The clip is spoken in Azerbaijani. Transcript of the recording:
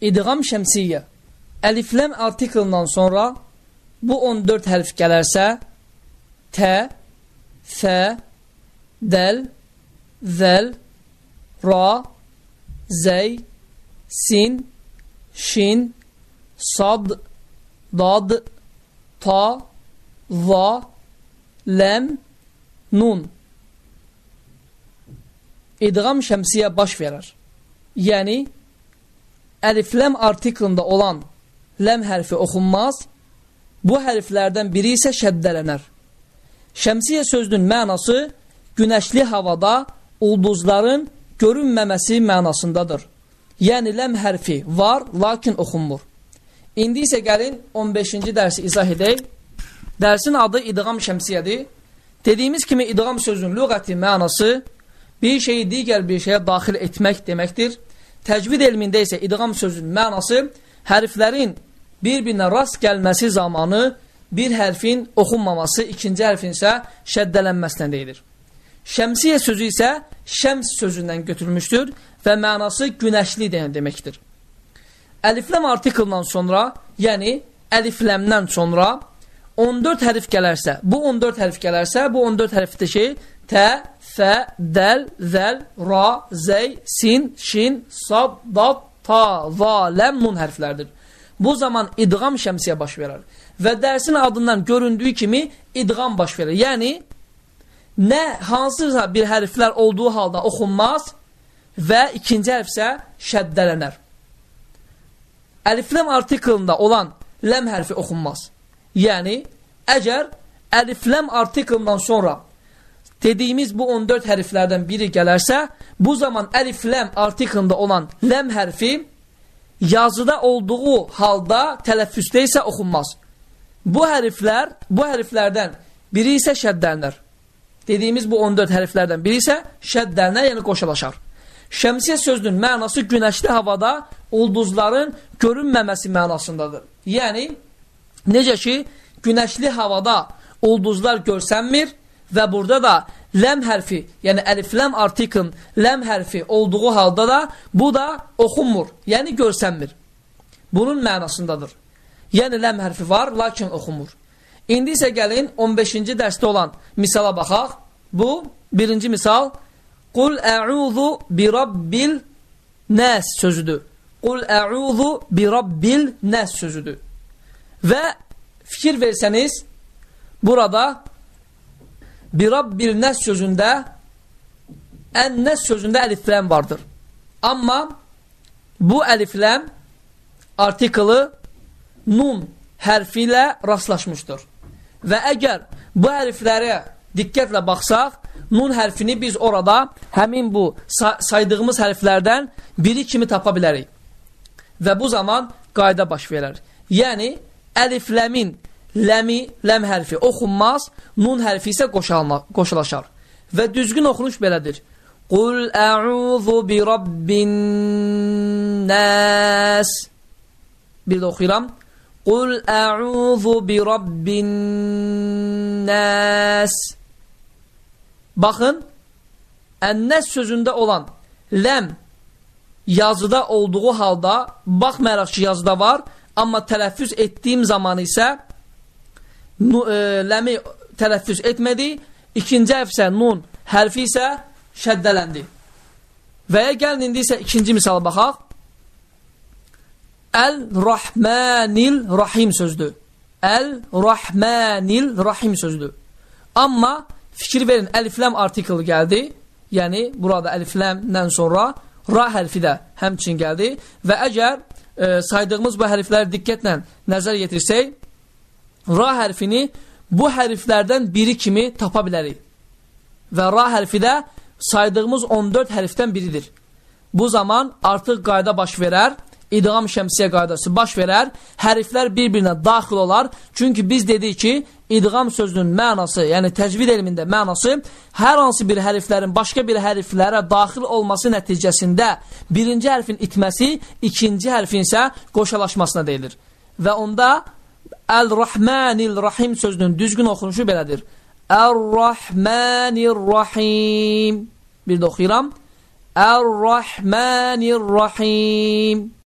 İdğam şəmsiyyə. Əlifləm artiklından sonra bu 14 hərf gələrsə, tə, fə, dəl, zəl, ra, zəy, sin, şin, sad, dad, ta, va, ləm, nun. İdğam şəmsiyyə baş verər. Yəni, əlifləm artiklında olan ləm hərfi oxunmaz, bu hərflərdən biri isə şəddələnər. Şəmsiyə sözünün mənası günəşli havada ulduzların görünməməsi mənasındadır. Yəni, ləm hərfi var, lakin oxunmur. İndi isə gəlin 15-ci dərsi izah edək. Dərsin adı idğam şəmsiyyədir. Dediyimiz kimi idğam sözünün lüğəti mənası bir şeyi digər bir şeyə daxil etmək deməkdir. Təcvid elmində isə idğam sözünün mənası hərflərin bir-birinə rast gəlməsi zamanı bir hərfin oxunmaması, ikinci hərfin isə şəddələnməsinə deyilir. Şəmsiyə sözü isə şəms sözündən götürülmüşdür və mənası günəşli deyən deməkdir. Əlifləm artiklından sonra, yəni əlifləmdən sonra 14 hərf gələrsə, bu 14 hərf gələrsə, bu 14 hərfdir ki, tə, fə, dəl, zəl, ra, zəy, sin, şin, sad, dad, ta, va, ləm, nun hərflərdir. Bu zaman idğam şəmsiyə baş verər. Və dərsin adından göründüyü kimi idğam baş verir. Yəni, nə hansısa bir hərflər olduğu halda oxunmaz və ikinci hərf isə şəddələnər. Əlifləm artiklında olan ləm hərfi oxunmaz. Yəni, əgər əlifləm artiklından sonra dediyimiz bu 14 hərflərdən biri gələrsə, bu zaman əlif-ləm artiklında olan ləm hərfi yazıda olduğu halda tələffüzdə isə oxunmaz. Bu hərflər, bu hərflərdən biri isə şəddələnər. Dediyimiz bu 14 hərflərdən biri isə şəddələnər, yəni qoşalaşar. Şəmsiyə sözünün mənası günəşli havada ulduzların görünməməsi mənasındadır. Yəni, necə ki, günəşli havada ulduzlar görsənmir, və burada da ləm hərfi, yəni əlifləm artiklın ləm hərfi olduğu halda da bu da oxunmur, yəni görsənmir. Bunun mənasındadır. Yəni ləm hərfi var, lakin oxunmur. İndi isə gəlin 15-ci dərsdə olan misala baxaq. Bu, birinci misal, Qul ə'udhu bi rabbil nəs sözüdür. Qul ə'udhu bi rabbil nəs sözüdür. Və fikir versəniz, burada bir Rabbil nəs sözündə ən-nəs sözündə əlifləm vardır. Amma bu əlifləm artiklı nun hərfi ilə rastlaşmışdır. Və əgər bu hərflərə diqqətlə baxsaq, nun hərfini biz orada həmin bu saydığımız hərflərdən biri kimi tapa bilərik. Və bu zaman qayda baş verər. Yəni, əlifləmin ləmi, ləm hərfi oxunmaz, nun hərfi isə qoşalma, qoşulaşar. Və düzgün oxunuş belədir. Qul ə'udhu bi rabbin nəs. Bir də oxuyuram. Qul ə'udhu bi rabbin nəs. Baxın, ənəs sözündə olan ləm yazıda olduğu halda, baxmayaraq ki, yazıda var, amma tələffüz etdiyim zaman isə ləmi tələffüz etmədi, ikinci hərf isə nun hərfi isə şəddələndi. Və ya gəlin indi isə ikinci misal baxaq. Əl-Rahmanil Rahim sözdür. Əl-Rahmanil Rahim sözdür. Amma fikir verin, əlifləm artikl gəldi. Yəni, burada əlifləmdən sonra ra hərfi də həmçin gəldi. Və əgər e, saydığımız bu hərfləri diqqətlə nəzər yetirsək, ra hərfini bu hərflərdən biri kimi tapa bilərik. Və ra hərfi də saydığımız 14 hərfdən biridir. Bu zaman artıq qayda baş verər, idğam şəmsiyə qaydası baş verər, hərflər bir-birinə daxil olar. Çünki biz dedik ki, idğam sözünün mənası, yəni təcvid elmində mənası hər hansı bir hərflərin başqa bir hərflərə daxil olması nəticəsində birinci hərfin itməsi, ikinci hərfin isə qoşalaşmasına deyilir. Və onda Əl-Rahmanir-Rahim sözünün düzgün oxunuşu belədir. Əl-Rahmanir-Rahim. Bir də oxuyuram. Əl-Rahmanir-Rahim.